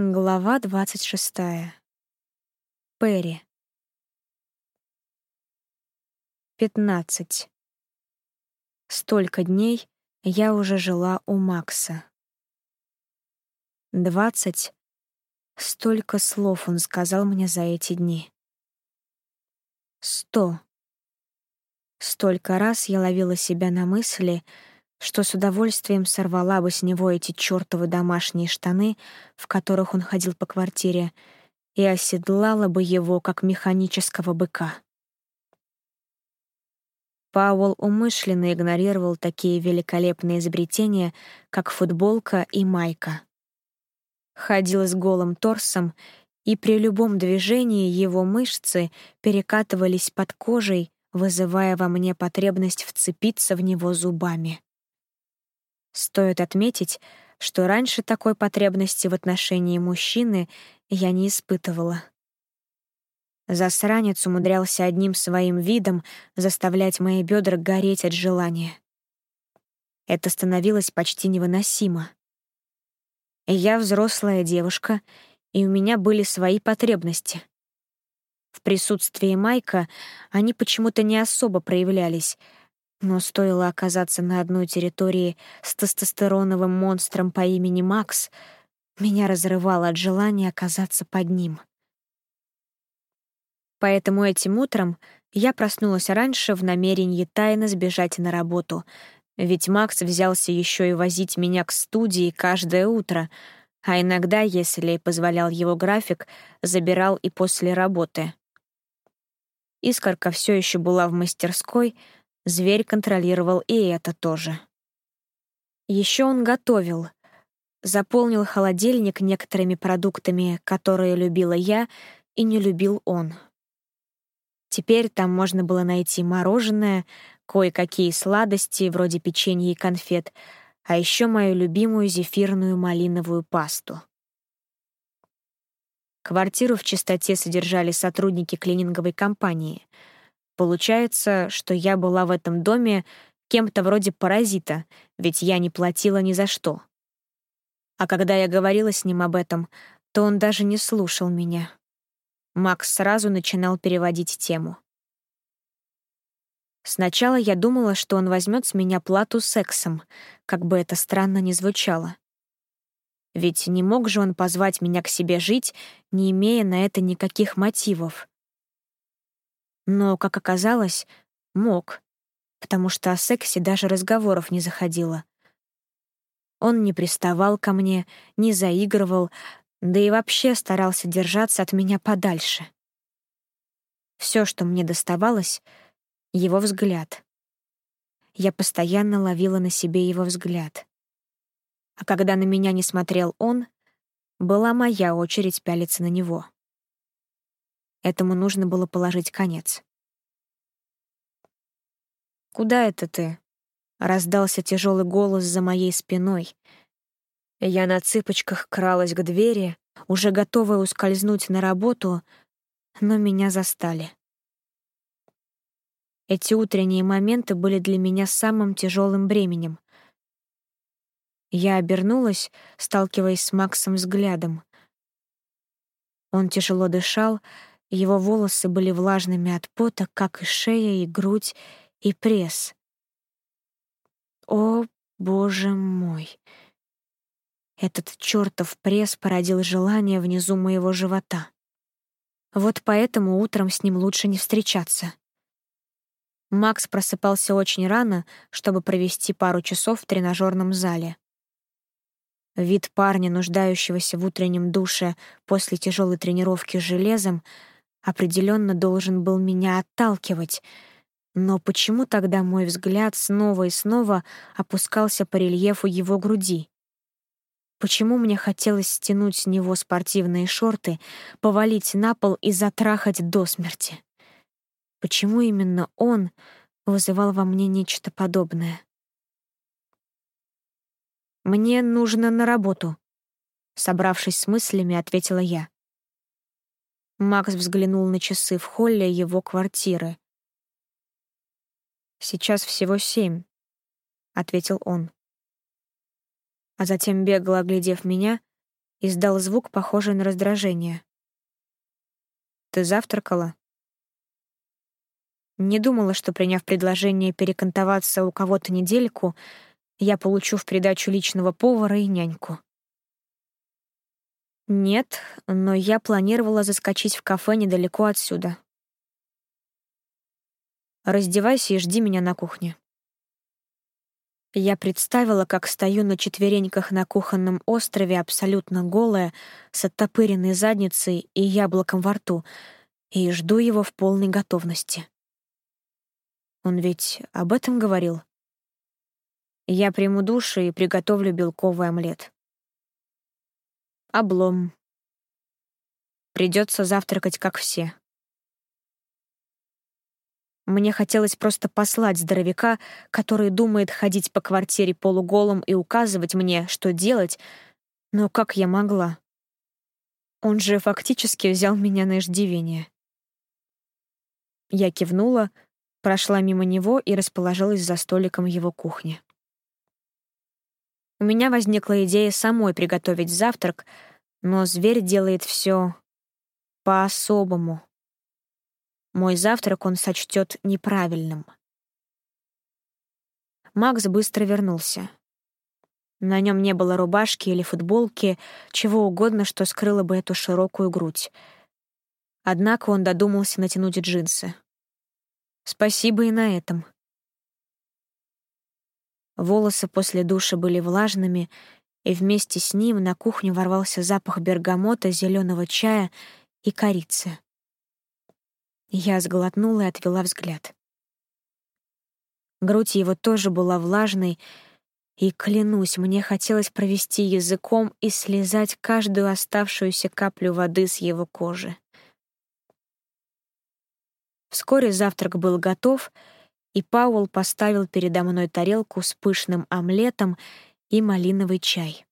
Глава двадцать шестая. Перри. Пятнадцать. Столько дней я уже жила у Макса. Двадцать. Столько слов он сказал мне за эти дни. Сто. Столько раз я ловила себя на мысли, что с удовольствием сорвала бы с него эти чёртовы домашние штаны, в которых он ходил по квартире, и оседлала бы его, как механического быка. Пауэлл умышленно игнорировал такие великолепные изобретения, как футболка и майка. Ходил с голым торсом, и при любом движении его мышцы перекатывались под кожей, вызывая во мне потребность вцепиться в него зубами. Стоит отметить, что раньше такой потребности в отношении мужчины я не испытывала. Засранец умудрялся одним своим видом заставлять мои бедра гореть от желания. Это становилось почти невыносимо. Я взрослая девушка, и у меня были свои потребности. В присутствии Майка они почему-то не особо проявлялись — но стоило оказаться на одной территории с тестостероновым монстром по имени Макс, меня разрывало от желания оказаться под ним. Поэтому этим утром я проснулась раньше в намерении тайно сбежать на работу, ведь Макс взялся еще и возить меня к студии каждое утро, а иногда, если позволял его график, забирал и после работы. Искорка все еще была в мастерской — Зверь контролировал и это тоже. Еще он готовил. Заполнил холодильник некоторыми продуктами, которые любила я и не любил он. Теперь там можно было найти мороженое, кое-какие сладости, вроде печенья и конфет, а еще мою любимую зефирную малиновую пасту. Квартиру в чистоте содержали сотрудники клининговой компании — Получается, что я была в этом доме кем-то вроде паразита, ведь я не платила ни за что. А когда я говорила с ним об этом, то он даже не слушал меня. Макс сразу начинал переводить тему. Сначала я думала, что он возьмет с меня плату сексом, как бы это странно ни звучало. Ведь не мог же он позвать меня к себе жить, не имея на это никаких мотивов. Но, как оказалось, мог, потому что о сексе даже разговоров не заходило. Он не приставал ко мне, не заигрывал, да и вообще старался держаться от меня подальше. Все, что мне доставалось — его взгляд. Я постоянно ловила на себе его взгляд. А когда на меня не смотрел он, была моя очередь пялиться на него. Этому нужно было положить конец. «Куда это ты?» — раздался тяжелый голос за моей спиной. Я на цыпочках кралась к двери, уже готовая ускользнуть на работу, но меня застали. Эти утренние моменты были для меня самым тяжелым бременем. Я обернулась, сталкиваясь с Максом взглядом. Он тяжело дышал, его волосы были влажными от пота, как и шея, и грудь, и пресс. О, боже мой! Этот чертов пресс породил желание внизу моего живота. Вот поэтому утром с ним лучше не встречаться. Макс просыпался очень рано, чтобы провести пару часов в тренажерном зале. Вид парня, нуждающегося в утреннем душе после тяжелой тренировки с железом, определенно должен был меня отталкивать. Но почему тогда мой взгляд снова и снова опускался по рельефу его груди? Почему мне хотелось стянуть с него спортивные шорты, повалить на пол и затрахать до смерти? Почему именно он вызывал во мне нечто подобное? «Мне нужно на работу», — собравшись с мыслями, ответила я. Макс взглянул на часы в холле его квартиры. «Сейчас всего семь», — ответил он. А затем, бегло оглядев меня, издал звук, похожий на раздражение. «Ты завтракала?» Не думала, что, приняв предложение перекантоваться у кого-то недельку, я получу в придачу личного повара и няньку. Нет, но я планировала заскочить в кафе недалеко отсюда. Раздевайся и жди меня на кухне. Я представила, как стою на четвереньках на кухонном острове, абсолютно голая, с оттопыренной задницей и яблоком во рту, и жду его в полной готовности. Он ведь об этом говорил. Я приму душ и приготовлю белковый омлет. Облом. Придется завтракать, как все. Мне хотелось просто послать здоровяка, который думает ходить по квартире полуголым и указывать мне, что делать, но как я могла? Он же фактически взял меня на иждивение. Я кивнула, прошла мимо него и расположилась за столиком его кухни. У меня возникла идея самой приготовить завтрак, но зверь делает все по-особому. Мой завтрак он сочтет неправильным. Макс быстро вернулся. На нем не было рубашки или футболки, чего угодно, что скрыло бы эту широкую грудь. Однако он додумался натянуть джинсы. Спасибо и на этом. Волосы после душа были влажными, и вместе с ним на кухню ворвался запах бергамота, зеленого чая и корицы. Я сглотнула и отвела взгляд. Грудь его тоже была влажной, и, клянусь, мне хотелось провести языком и слезать каждую оставшуюся каплю воды с его кожи. Вскоре завтрак был готов — и Пауэлл поставил передо мной тарелку с пышным омлетом и малиновый чай.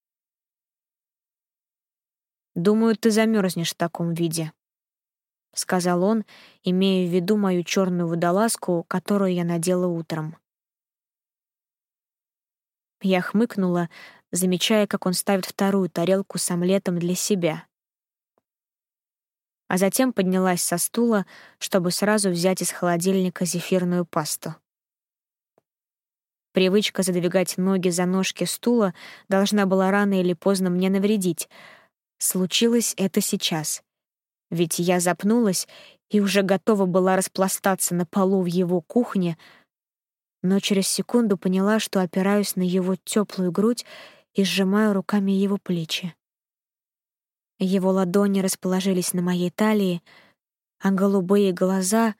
«Думаю, ты замерзнешь в таком виде», — сказал он, имея в виду мою черную водолазку, которую я надела утром. Я хмыкнула, замечая, как он ставит вторую тарелку с омлетом для себя. А затем поднялась со стула, чтобы сразу взять из холодильника зефирную пасту. Привычка задвигать ноги за ножки стула должна была рано или поздно мне навредить. Случилось это сейчас. Ведь я запнулась и уже готова была распластаться на полу в его кухне, но через секунду поняла, что опираюсь на его теплую грудь и сжимаю руками его плечи. Его ладони расположились на моей талии, а голубые глаза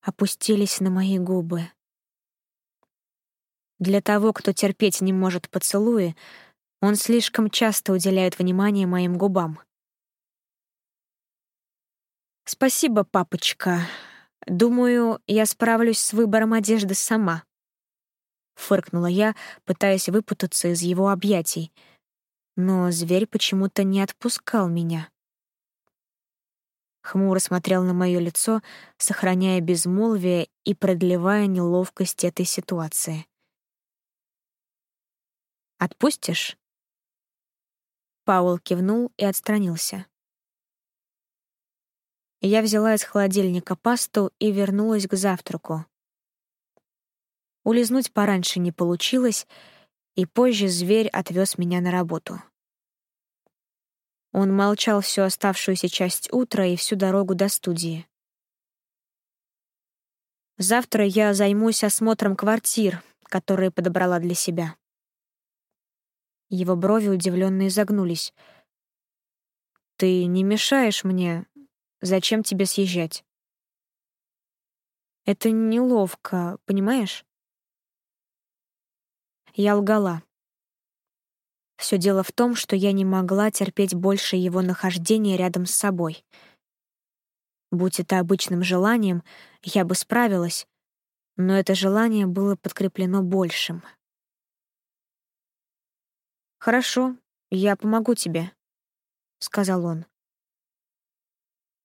опустились на мои губы. Для того, кто терпеть не может поцелуи, он слишком часто уделяет внимание моим губам. «Спасибо, папочка. Думаю, я справлюсь с выбором одежды сама», — фыркнула я, пытаясь выпутаться из его объятий. Но зверь почему-то не отпускал меня. Хмуро смотрел на мое лицо, сохраняя безмолвие и продлевая неловкость этой ситуации. Отпустишь?» Пауэлл кивнул и отстранился. Я взяла из холодильника пасту и вернулась к завтраку. Улизнуть пораньше не получилось, и позже зверь отвез меня на работу. Он молчал всю оставшуюся часть утра и всю дорогу до студии. Завтра я займусь осмотром квартир, которые подобрала для себя. Его брови удивленно изогнулись. «Ты не мешаешь мне. Зачем тебе съезжать?» «Это неловко, понимаешь?» Я лгала. Все дело в том, что я не могла терпеть больше его нахождения рядом с собой. Будь это обычным желанием, я бы справилась, но это желание было подкреплено большим — «Хорошо, я помогу тебе», — сказал он.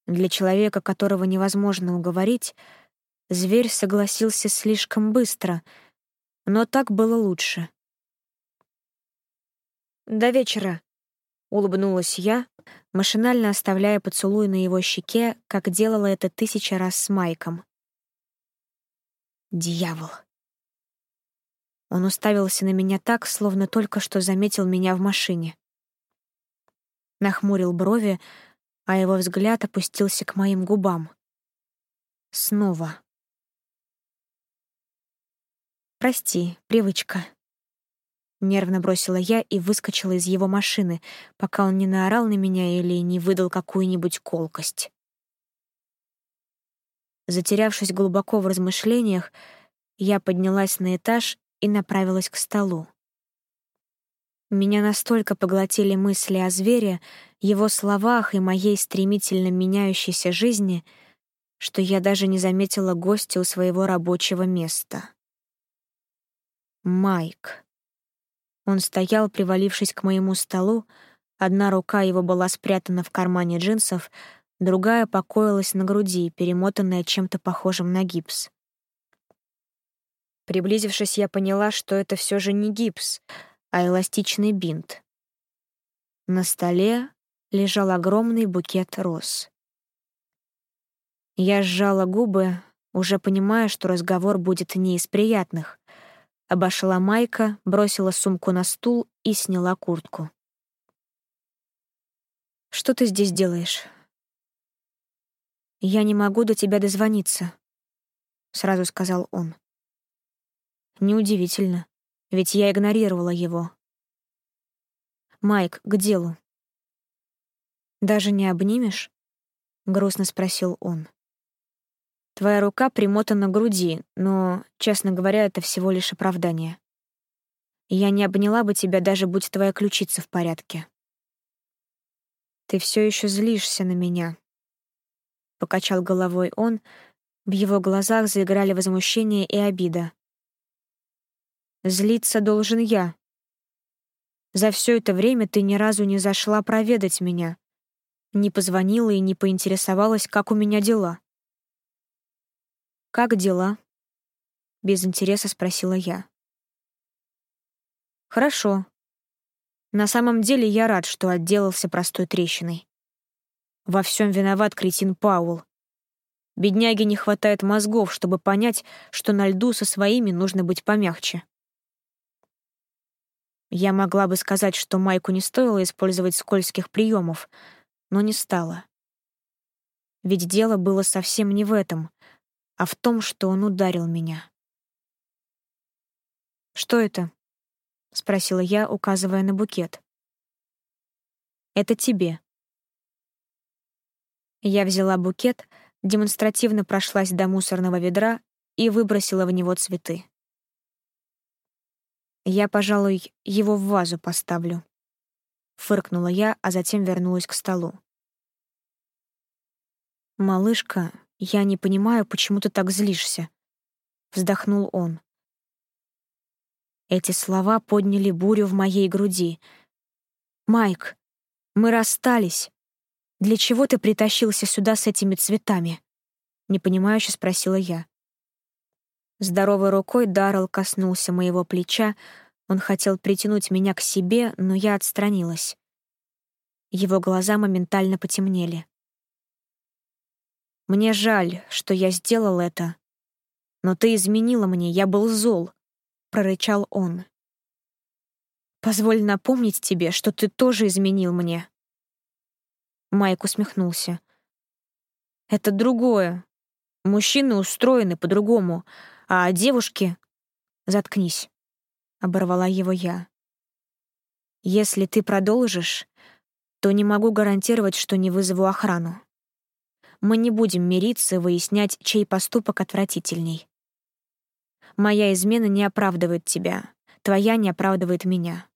Для человека, которого невозможно уговорить, зверь согласился слишком быстро, но так было лучше. «До вечера», Улыбнулась я, машинально оставляя поцелуй на его щеке, как делала это тысяча раз с Майком. Дьявол. Он уставился на меня так, словно только что заметил меня в машине. Нахмурил брови, а его взгляд опустился к моим губам. Снова. «Прости, привычка», Нервно бросила я и выскочила из его машины, пока он не наорал на меня или не выдал какую-нибудь колкость. Затерявшись глубоко в размышлениях, я поднялась на этаж и направилась к столу. Меня настолько поглотили мысли о звере, его словах и моей стремительно меняющейся жизни, что я даже не заметила гостя у своего рабочего места. Майк. Он стоял, привалившись к моему столу, одна рука его была спрятана в кармане джинсов, другая покоилась на груди, перемотанная чем-то похожим на гипс. Приблизившись, я поняла, что это все же не гипс, а эластичный бинт. На столе лежал огромный букет роз. Я сжала губы, уже понимая, что разговор будет не из приятных, Обошла Майка, бросила сумку на стул и сняла куртку. «Что ты здесь делаешь?» «Я не могу до тебя дозвониться», — сразу сказал он. Неудивительно, ведь я игнорировала его. «Майк, к делу». «Даже не обнимешь?» — грустно спросил он. Твоя рука примотана к груди, но, честно говоря, это всего лишь оправдание. Я не обняла бы тебя, даже будь твоя ключица в порядке. Ты все еще злишься на меня. Покачал головой он, в его глазах заиграли возмущение и обида. Злиться должен я. За все это время ты ни разу не зашла проведать меня, не позвонила и не поинтересовалась, как у меня дела. «Как дела?» — без интереса спросила я. «Хорошо. На самом деле я рад, что отделался простой трещиной. Во всем виноват кретин Паул. Бедняге не хватает мозгов, чтобы понять, что на льду со своими нужно быть помягче. Я могла бы сказать, что Майку не стоило использовать скользких приемов, но не стала. Ведь дело было совсем не в этом — а в том, что он ударил меня. «Что это?» — спросила я, указывая на букет. «Это тебе». Я взяла букет, демонстративно прошлась до мусорного ведра и выбросила в него цветы. «Я, пожалуй, его в вазу поставлю», — фыркнула я, а затем вернулась к столу. Малышка «Я не понимаю, почему ты так злишься», — вздохнул он. Эти слова подняли бурю в моей груди. «Майк, мы расстались. Для чего ты притащился сюда с этими цветами?» — непонимающе спросила я. Здоровой рукой Даррелл коснулся моего плеча, он хотел притянуть меня к себе, но я отстранилась. Его глаза моментально потемнели. Мне жаль, что я сделал это. Но ты изменила мне, я был зол, прорычал он. Позволь напомнить тебе, что ты тоже изменил мне. Майк усмехнулся. Это другое. Мужчины устроены по-другому, а девушки... Заткнись, оборвала его я. Если ты продолжишь, то не могу гарантировать, что не вызову охрану. Мы не будем мириться и выяснять, чей поступок отвратительней. Моя измена не оправдывает тебя, твоя не оправдывает меня.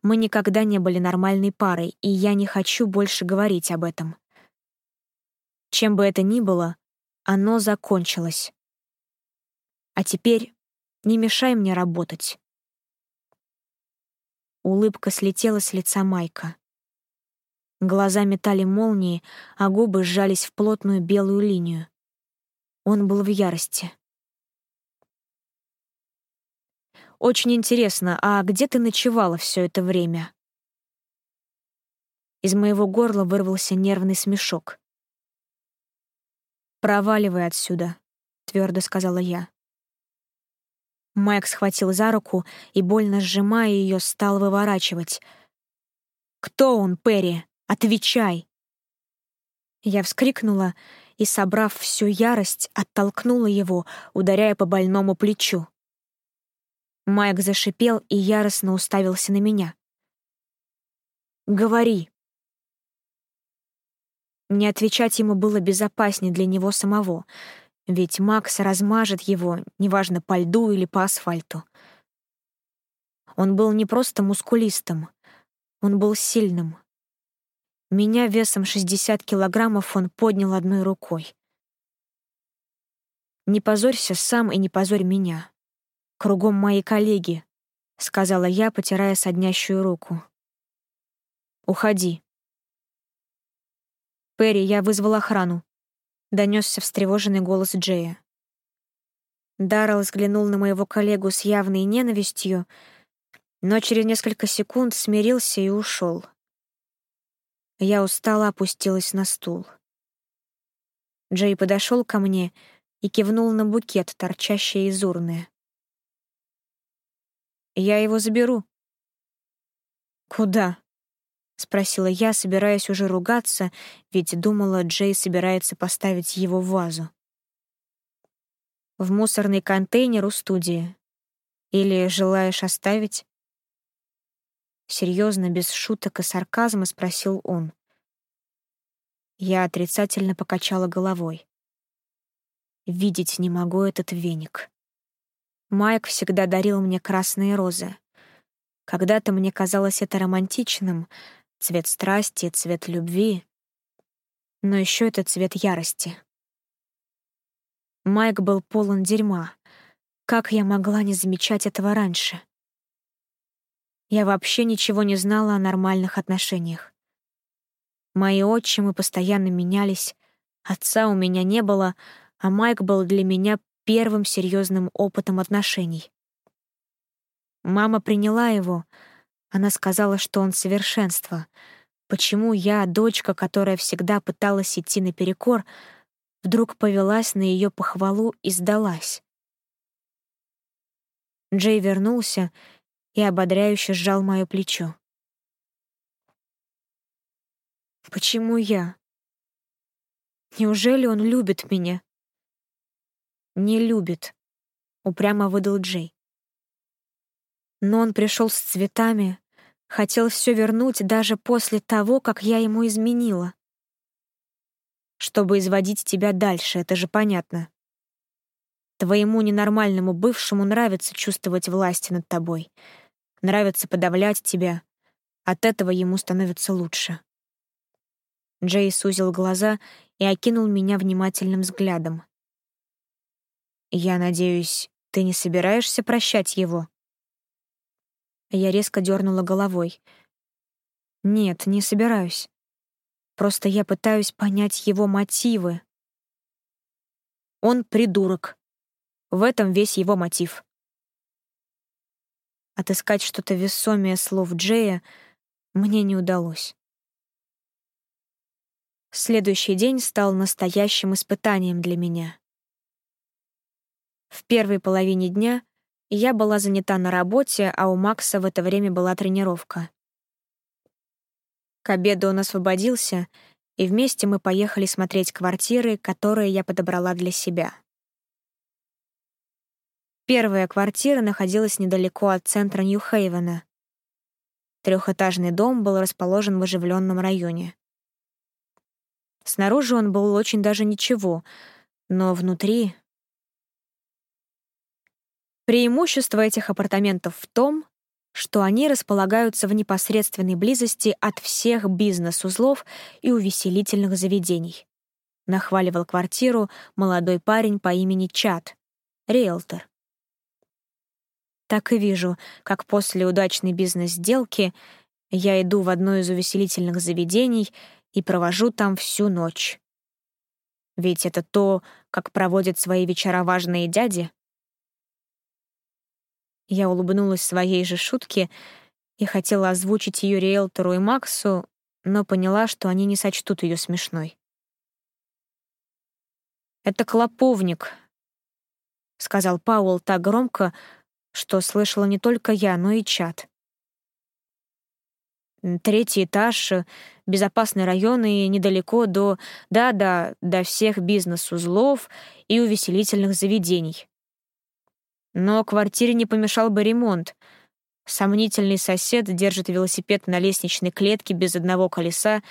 Мы никогда не были нормальной парой, и я не хочу больше говорить об этом. Чем бы это ни было, оно закончилось. А теперь не мешай мне работать. Улыбка слетела с лица Майка. Глаза метали молнии, а губы сжались в плотную белую линию. Он был в ярости. «Очень интересно, а где ты ночевала все это время?» Из моего горла вырвался нервный смешок. «Проваливай отсюда», — твердо сказала я. Майк схватил за руку и, больно сжимая ее, стал выворачивать. «Кто он, Перри? Отвечай!» Я вскрикнула и, собрав всю ярость, оттолкнула его, ударяя по больному плечу. Майк зашипел и яростно уставился на меня. «Говори!» Не отвечать ему было безопаснее для него самого, ведь Макс размажет его, неважно, по льду или по асфальту. Он был не просто мускулистым, он был сильным. Меня весом 60 килограммов он поднял одной рукой. «Не позорься сам и не позорь меня. Кругом мои коллеги», — сказала я, потирая соднящую руку. «Уходи». «Перри, я вызвал охрану», — донесся встревоженный голос Джея. Даррелл взглянул на моего коллегу с явной ненавистью, но через несколько секунд смирился и ушел. Я устало опустилась на стул. Джей подошел ко мне и кивнул на букет, торчащий из урны. «Я его заберу». «Куда?» — спросила я, собираясь уже ругаться, ведь думала, Джей собирается поставить его в вазу. «В мусорный контейнер у студии. Или желаешь оставить?» Серьезно, без шуток и сарказма спросил он. Я отрицательно покачала головой. Видеть не могу этот веник. Майк всегда дарил мне красные розы. Когда-то мне казалось это романтичным, цвет страсти, цвет любви. Но еще это цвет ярости. Майк был полон дерьма. Как я могла не замечать этого раньше? Я вообще ничего не знала о нормальных отношениях. Мои отчимы постоянно менялись, отца у меня не было, а Майк был для меня первым серьезным опытом отношений. Мама приняла его — она сказала, что он совершенство. Почему я, дочка, которая всегда пыталась идти наперекор, вдруг повелась на ее похвалу и сдалась? Джей вернулся и ободряюще сжал мое плечо. Почему я? Неужели он любит меня? Не любит, упрямо выдал Джей. Но он пришел с цветами, Хотел все вернуть даже после того, как я ему изменила. Чтобы изводить тебя дальше, это же понятно. Твоему ненормальному бывшему нравится чувствовать власть над тобой. Нравится подавлять тебя. От этого ему становится лучше. Джей сузил глаза и окинул меня внимательным взглядом. «Я надеюсь, ты не собираешься прощать его?» Я резко дернула головой. Нет, не собираюсь. Просто я пытаюсь понять его мотивы. Он придурок. В этом весь его мотив. Отыскать что-то весомее слов Джея мне не удалось. Следующий день стал настоящим испытанием для меня. В первой половине дня я была занята на работе, а у Макса в это время была тренировка. К обеду он освободился, и вместе мы поехали смотреть квартиры, которые я подобрала для себя. Первая квартира находилась недалеко от центра Нью-Хейвена. Трехэтажный дом был расположен в оживленном районе. Снаружи он был очень даже ничего, но внутри Преимущество этих апартаментов в том, что они располагаются в непосредственной близости от всех бизнес-узлов и увеселительных заведений. Нахваливал квартиру молодой парень по имени Чат, риэлтор. Так и вижу, как после удачной бизнес-сделки я иду в одно из увеселительных заведений и провожу там всю ночь. Ведь это то, как проводят свои вечера важные дяди. Я улыбнулась своей же шутке и хотела озвучить ее риэлтору и Максу, но поняла, что они не сочтут ее смешной. «Это клоповник», — сказал Пауэлл так громко, что слышала не только я, но и чат. Третий этаж, безопасный район и недалеко до... Да-да, до всех бизнес-узлов и увеселительных заведений. Но квартире не помешал бы ремонт. Сомнительный сосед держит велосипед на лестничной клетке без одного колеса,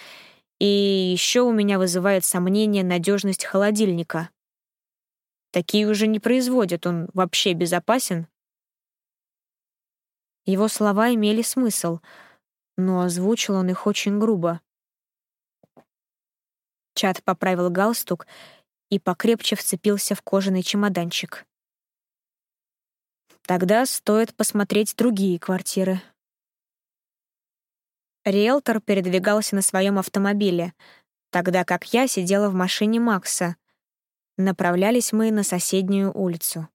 и еще у меня вызывает сомнение надежность холодильника. Такие уже не производят, он вообще безопасен? Его слова имели смысл, но озвучил он их очень грубо. Чат поправил галстук и покрепче вцепился в кожаный чемоданчик. Тогда стоит посмотреть другие квартиры. Риэлтор передвигался на своем автомобиле, тогда как я сидела в машине Макса. Направлялись мы на соседнюю улицу.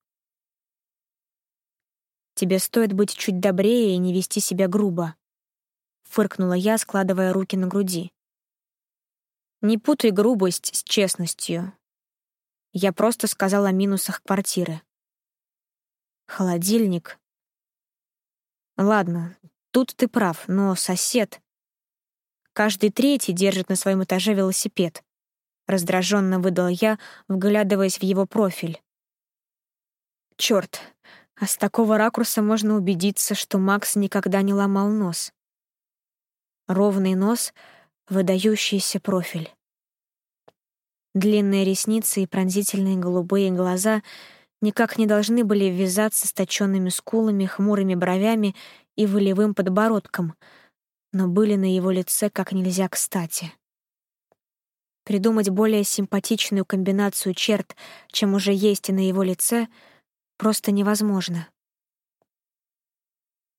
«Тебе стоит быть чуть добрее и не вести себя грубо», — фыркнула я, складывая руки на груди. «Не путай грубость с честностью. Я просто сказала о минусах квартиры. Холодильник. Ладно, тут ты прав, но сосед... Каждый третий держит на своем этаже велосипед. Раздраженно выдал я, вглядываясь в его профиль. Черт, а с такого ракурса можно убедиться, что Макс никогда не ломал нос. Ровный нос, выдающийся профиль. Длинные ресницы и пронзительные голубые глаза — никак не должны были ввязаться с точенными скулами, хмурыми бровями и волевым подбородком, но были на его лице как нельзя кстати. Придумать более симпатичную комбинацию черт, чем уже есть и на его лице, просто невозможно.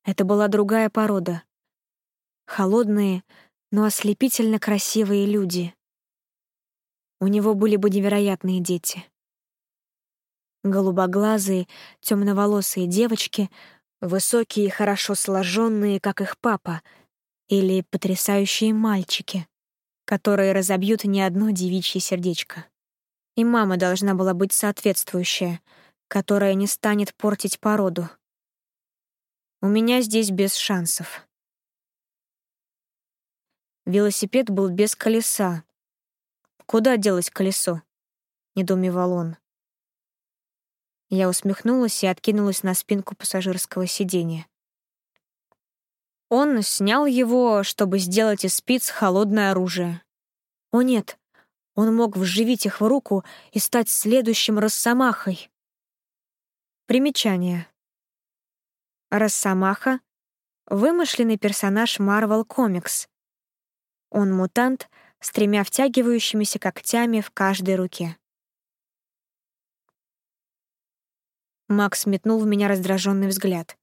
Это была другая порода. Холодные, но ослепительно красивые люди. У него были бы невероятные дети голубоглазые, темноволосые девочки, высокие и хорошо сложенные, как их папа, или потрясающие мальчики, которые разобьют не одно девичье сердечко. И мама должна была быть соответствующая, которая не станет портить породу. У меня здесь без шансов. Велосипед был без колеса. Куда делось колесо? — недоумевал он. Я усмехнулась и откинулась на спинку пассажирского сиденья. Он снял его, чтобы сделать из спиц холодное оружие. О нет, он мог вживить их в руку и стать следующим Росомахой. Примечание. Росомаха — вымышленный персонаж Marvel Comics. Он мутант с тремя втягивающимися когтями в каждой руке. Макс метнул в меня раздраженный взгляд.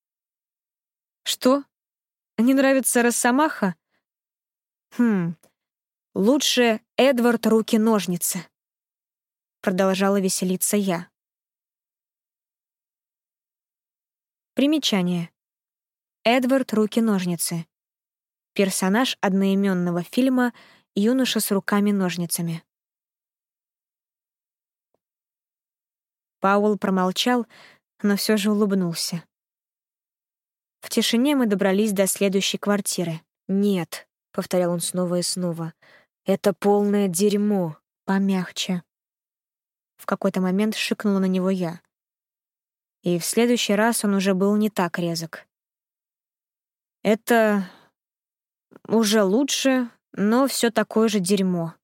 «Что? Не нравится Росомаха?» «Хм, лучше Эдвард руки-ножницы», — продолжала веселиться я. Примечание. Эдвард руки-ножницы. Персонаж одноименного фильма «Юноша с руками-ножницами». Пауэлл промолчал, но все же улыбнулся. В тишине мы добрались до следующей квартиры. «Нет», — повторял он снова и снова, — «это полное дерьмо, помягче». В какой-то момент шикнула на него я. И в следующий раз он уже был не так резок. «Это уже лучше, но все такое же дерьмо»,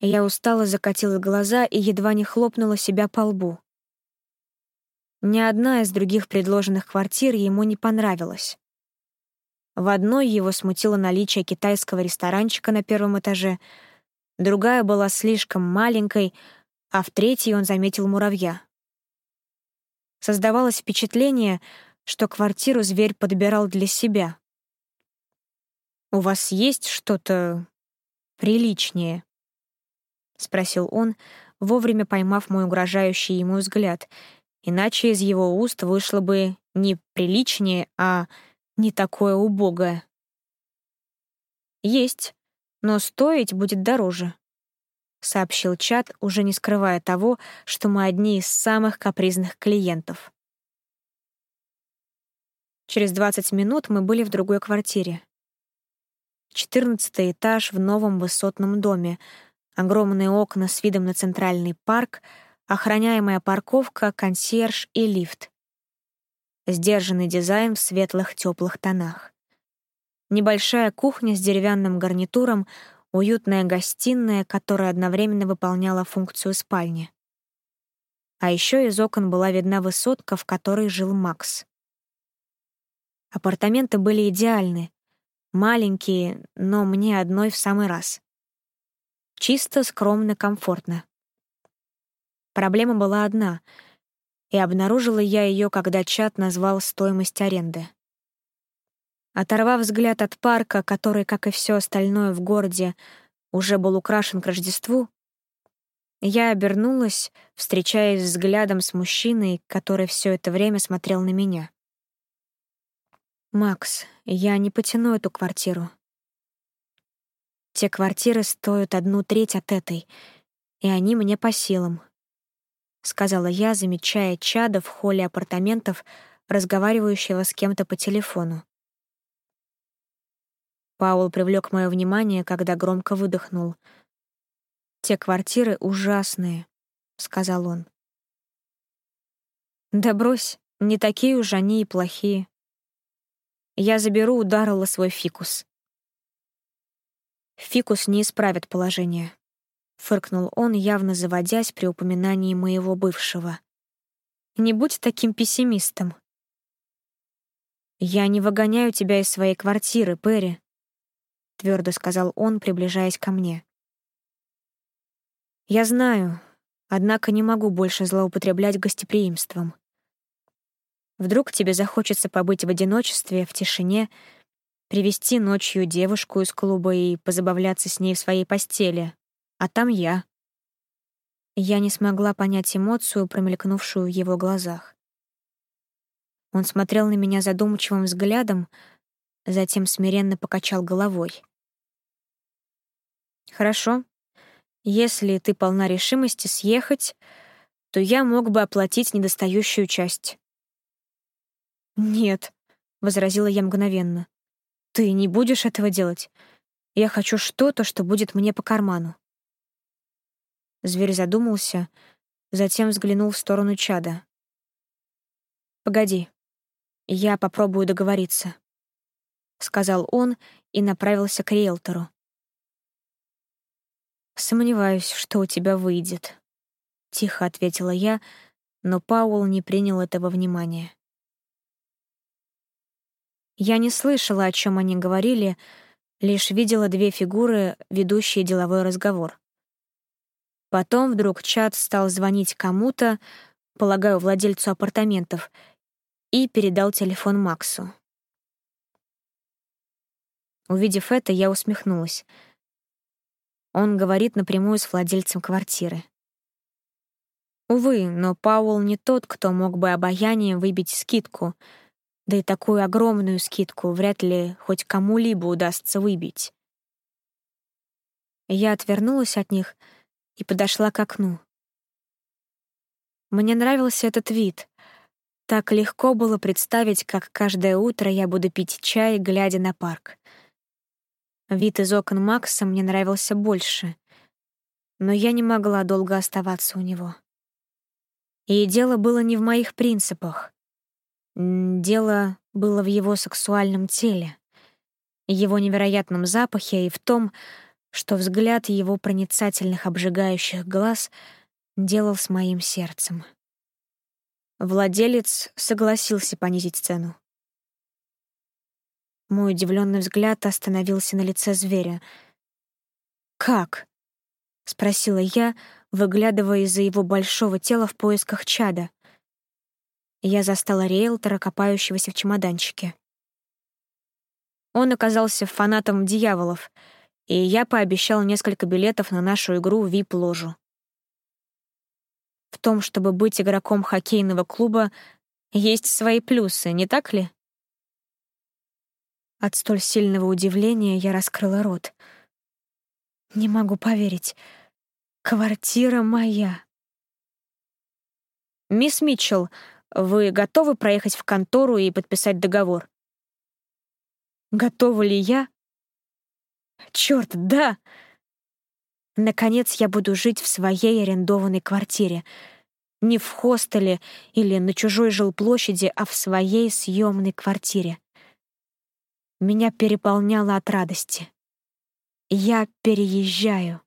я устало закатила глаза и едва не хлопнула себя по лбу. Ни одна из других предложенных квартир ему не понравилась. В одной его смутило наличие китайского ресторанчика на первом этаже, другая была слишком маленькой, а в третьей он заметил муравья. Создавалось впечатление, что квартиру зверь подбирал для себя. «У вас есть что-то приличнее?» — спросил он, вовремя поймав мой угрожающий ему взгляд, иначе из его уст вышло бы не приличнее, а не такое убогое. Есть, но стоить будет дороже», — сообщил Чат, уже не скрывая того, что мы одни из самых капризных клиентов. Через 20 минут мы были в другой квартире. Четырнадцатый этаж в новом высотном доме, огромные окна с видом на центральный парк, охраняемая парковка, консьерж и лифт. Сдержанный дизайн в светлых теплых тонах. Небольшая кухня с деревянным гарнитуром, уютная гостиная, которая одновременно выполняла функцию спальни. А еще из окон была видна высотка, в которой жил Макс. Апартаменты были идеальны, маленькие, но мне одной в самый раз. Чисто, скромно, комфортно. Проблема была одна, и обнаружила я ее, когда чат назвал стоимость аренды. Оторвав взгляд от парка, который, как и все остальное в городе, уже был украшен к Рождеству, я обернулась, встречаясь взглядом с мужчиной, который все это время смотрел на меня. «Макс, я не потяну эту квартиру. Те квартиры стоят одну треть от этой, и они мне по силам», — сказала я, замечая чада в холле апартаментов, разговаривающего с кем-то по телефону. Паул привлек мое внимание, когда громко выдохнул. «Те квартиры ужасные», — сказал он. «Да брось, не такие уж они и плохие. Я заберу у Даррелла свой фикус. Фикус не исправит положение. Фыркнул он, явно заводясь при упоминании моего бывшего. Не будь таким пессимистом. Я не выгоняю тебя из своей квартиры, Перри, твердо сказал он, приближаясь ко мне. Я знаю, однако не могу больше злоупотреблять гостеприимством. Вдруг тебе захочется побыть в одиночестве, в тишине, привести ночью девушку из клуба и позабавляться с ней в своей постели. А там я. Я не смогла понять эмоцию, промелькнувшую в его глазах. Он смотрел на меня задумчивым взглядом, затем смиренно покачал головой. «Хорошо. Если ты полна решимости съехать, то я мог бы оплатить недостающую часть. «Нет», — возразила я мгновенно. «Ты не будешь этого делать. Я хочу что-то, что будет мне по карману». Зверь задумался, затем взглянул в сторону чада. «Погоди, я попробую договориться», — сказал он и направился к риэлтору. «Сомневаюсь, что у тебя выйдет», — тихо ответила я, но Пауэлл не принял этого внимания. Я не слышала, о чем они говорили, лишь видела две фигуры, ведущие деловой разговор. Потом вдруг чат стал звонить кому-то, полагаю, владельцу апартаментов, и передал телефон Максу. Увидев это, я усмехнулась. Он говорит напрямую с владельцем квартиры. Увы, но Пауэлл не тот, кто мог бы обаянием выбить скидку — да и такую огромную скидку вряд ли хоть кому-либо удастся выбить. Я отвернулась от них и подошла к окну. Мне нравился этот вид. Так легко было представить, как каждое утро я буду пить чай, глядя на парк. Вид из окон Макса мне нравился больше, но я не могла долго оставаться у него. И дело было не в моих принципах. Дело было в его сексуальном теле, его невероятном запахе и в том, что взгляд его проницательных обжигающих глаз делал с моим сердцем. Владелец согласился понизить цену. Мой удивленный взгляд остановился на лице зверя. «Как?» — спросила я, выглядывая из-за его большого тела в поисках чада. Я застала риэлтора, копающегося в чемоданчике. Он оказался фанатом дьяволов, и я пообещал несколько билетов на нашу игру вип-ложу. В том, чтобы быть игроком хоккейного клуба, есть свои плюсы, не так ли? От столь сильного удивления я раскрыла рот. Не могу поверить. Квартира моя. Мисс Митчелл, вы готовы проехать в контору и подписать договор? Готова ли я? Чёрт, да! Наконец я буду жить в своей арендованной квартире. Не в хостеле или на чужой жилплощади, а в своей съемной квартире. Меня переполняло от радости. Я переезжаю.